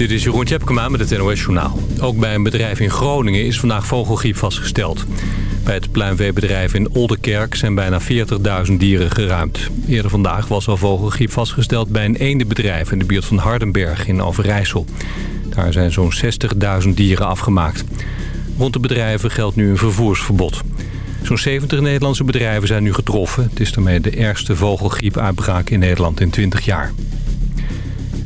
Dit is Jeroen Tjepkema met het NOS Journaal. Ook bij een bedrijf in Groningen is vandaag vogelgriep vastgesteld. Bij het pluimveebedrijf in Oldenkerk zijn bijna 40.000 dieren geruimd. Eerder vandaag was al vogelgriep vastgesteld bij een eendenbedrijf... in de buurt van Hardenberg in Overijssel. Daar zijn zo'n 60.000 dieren afgemaakt. Rond de bedrijven geldt nu een vervoersverbod. Zo'n 70 Nederlandse bedrijven zijn nu getroffen. Het is daarmee de ergste vogelgriepuitbraak in Nederland in 20 jaar.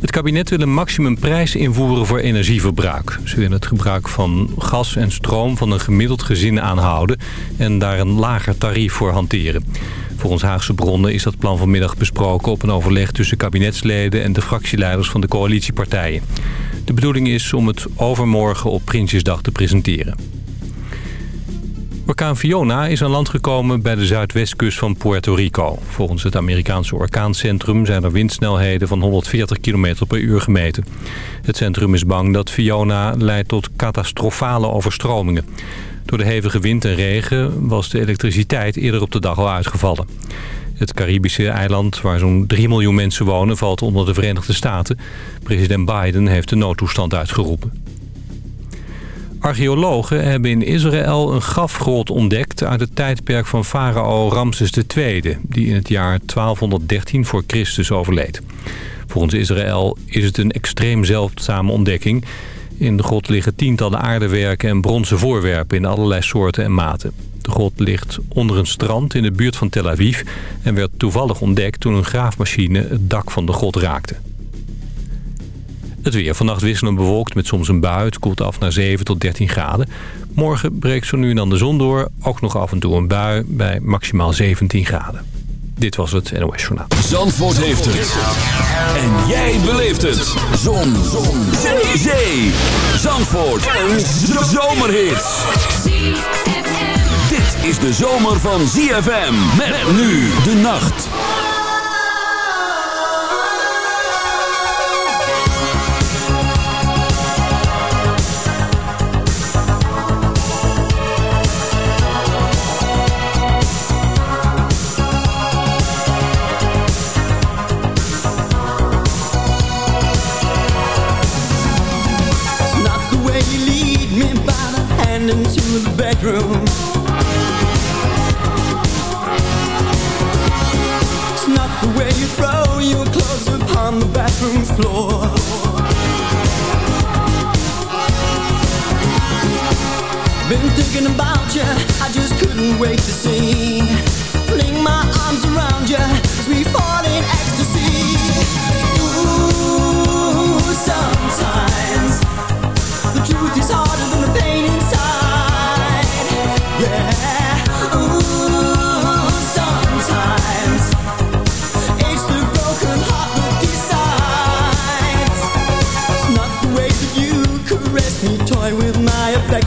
Het kabinet wil een maximumprijs invoeren voor energieverbruik. Ze willen het gebruik van gas en stroom van een gemiddeld gezin aanhouden... en daar een lager tarief voor hanteren. Volgens Haagse bronnen is dat plan vanmiddag besproken... op een overleg tussen kabinetsleden en de fractieleiders van de coalitiepartijen. De bedoeling is om het overmorgen op Prinsjesdag te presenteren. Orkaan Fiona is aan land gekomen bij de zuidwestkust van Puerto Rico. Volgens het Amerikaanse orkaancentrum zijn er windsnelheden van 140 km per uur gemeten. Het centrum is bang dat Fiona leidt tot catastrofale overstromingen. Door de hevige wind en regen was de elektriciteit eerder op de dag al uitgevallen. Het Caribische eiland, waar zo'n 3 miljoen mensen wonen, valt onder de Verenigde Staten. President Biden heeft de noodtoestand uitgeroepen. Archeologen hebben in Israël een grafgrot ontdekt uit het tijdperk van farao Ramses II... die in het jaar 1213 voor Christus overleed. Volgens Israël is het een extreem zeldzame ontdekking. In de grot liggen tientallen aardewerken en bronzen voorwerpen in allerlei soorten en maten. De grot ligt onder een strand in de buurt van Tel Aviv... en werd toevallig ontdekt toen een graafmachine het dak van de grot raakte. Het weer vannacht wisselend bewolkt met soms een bui. Het koelt af naar 7 tot 13 graden. Morgen breekt zo nu en dan de zon door. Ook nog af en toe een bui bij maximaal 17 graden. Dit was het NOS Journaal. Zandvoort heeft het. En jij beleeft het. Zon. zon. Zee. Zee. Zandvoort. Een zomerhit. Dit is de zomer van ZFM. Met nu de nacht. Been thinking about you, I just couldn't wait to see. Fling my arms around you as we fall in ecstasy. Ooh, sometimes the truth is harder than the pain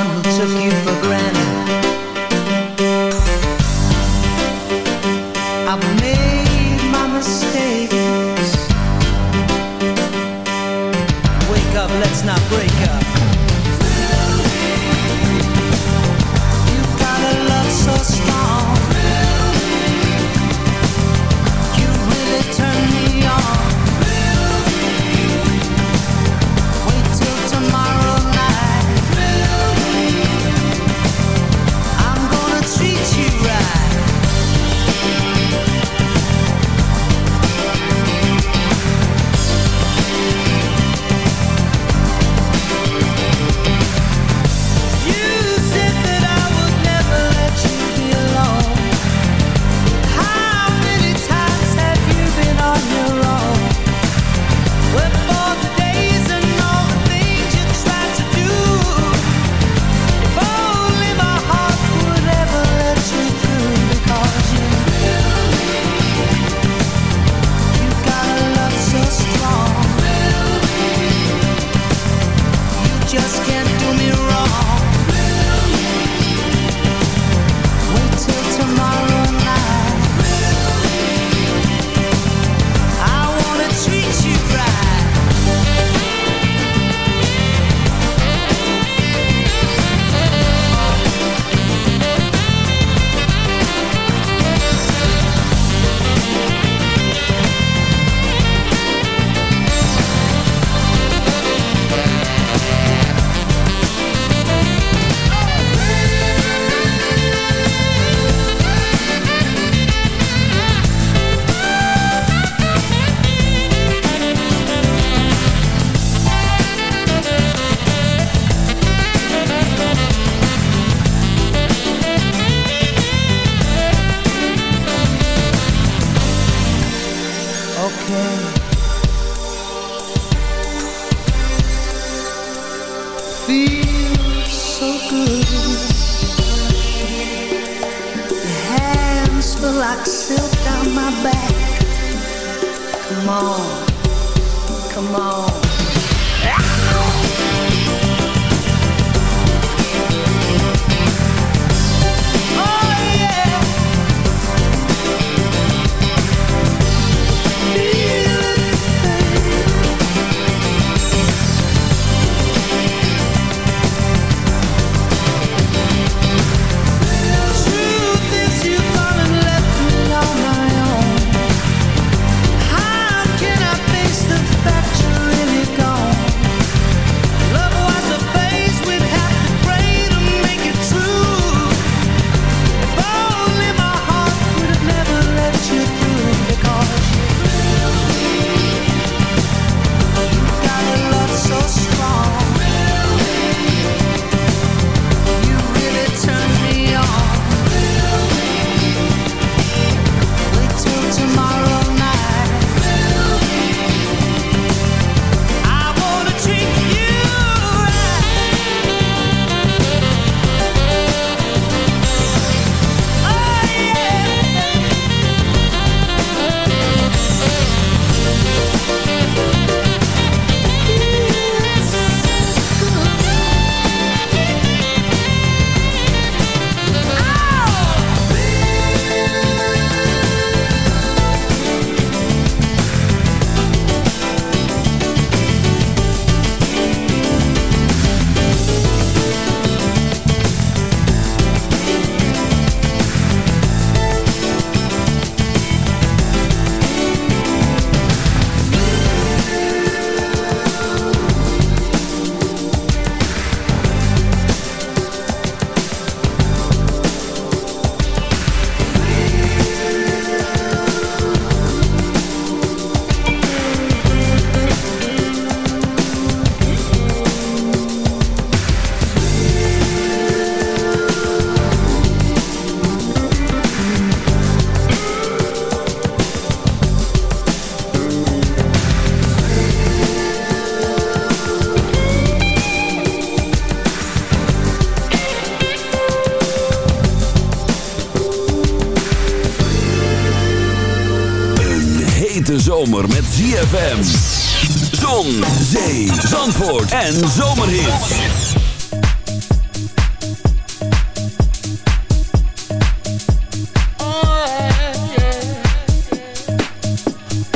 one who took you for granted. I've made my mistakes. Wake up, let's not break up. ZFM. Zon, zee, zandvoort en zomerhit.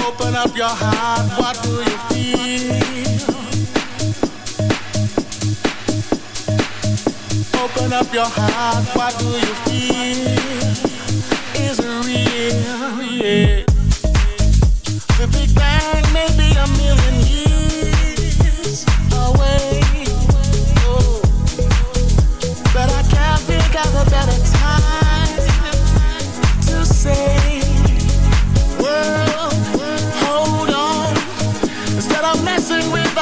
Open up your heart, what do you feel? Open up your heart, what do you feel?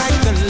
like the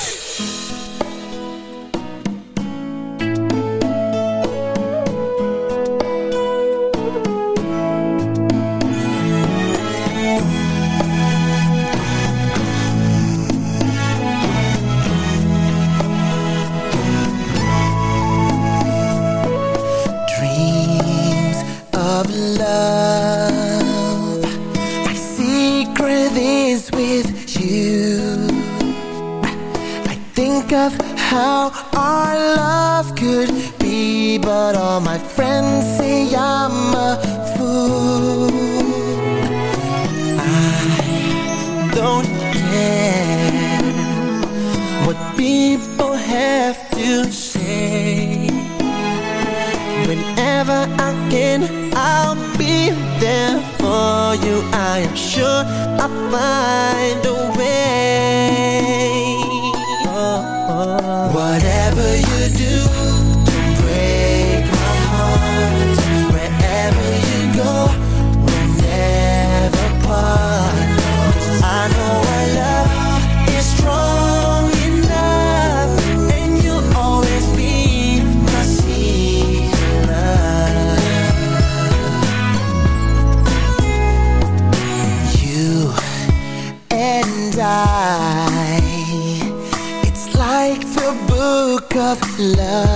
love.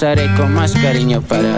Regresaré con más cariño para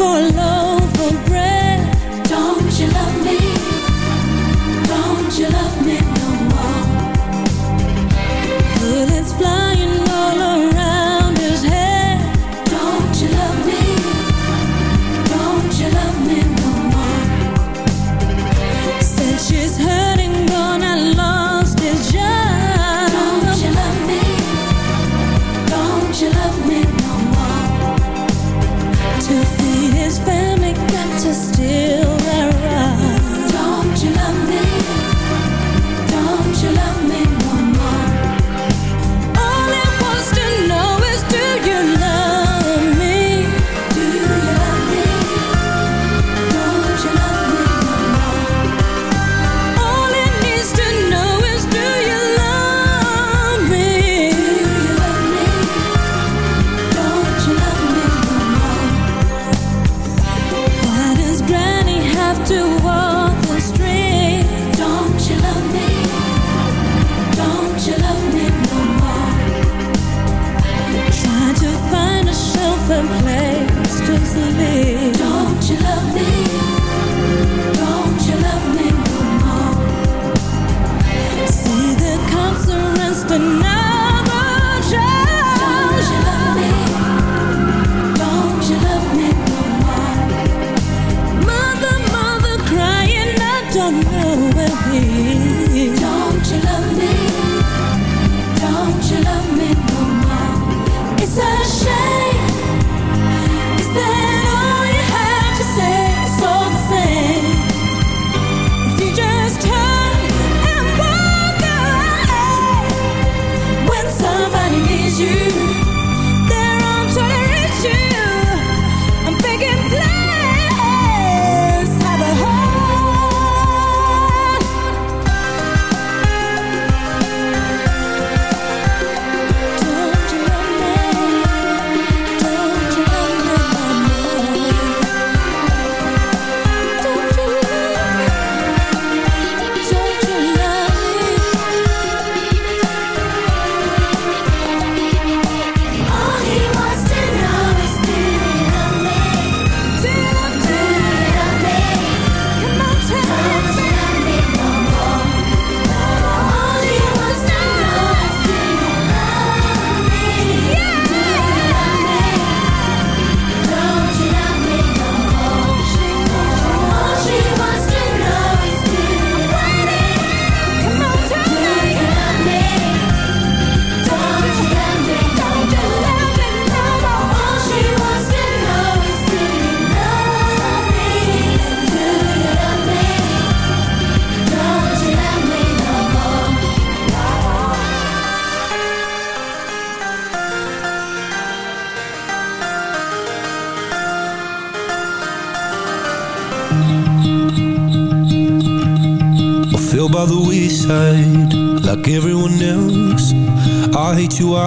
for.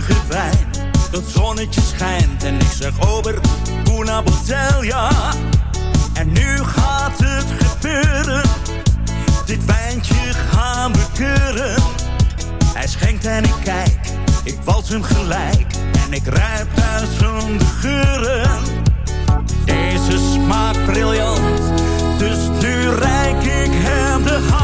prachtige. Dat zonnetje schijnt en ik zeg over una botella. En nu gaat het gebeuren. Dit wijntje gaan we keuren. Hij schenkt en ik kijk, ik wals hem gelijk. En ik ruip de geuren. Deze smaakt briljant, dus nu rijk ik hem de hand.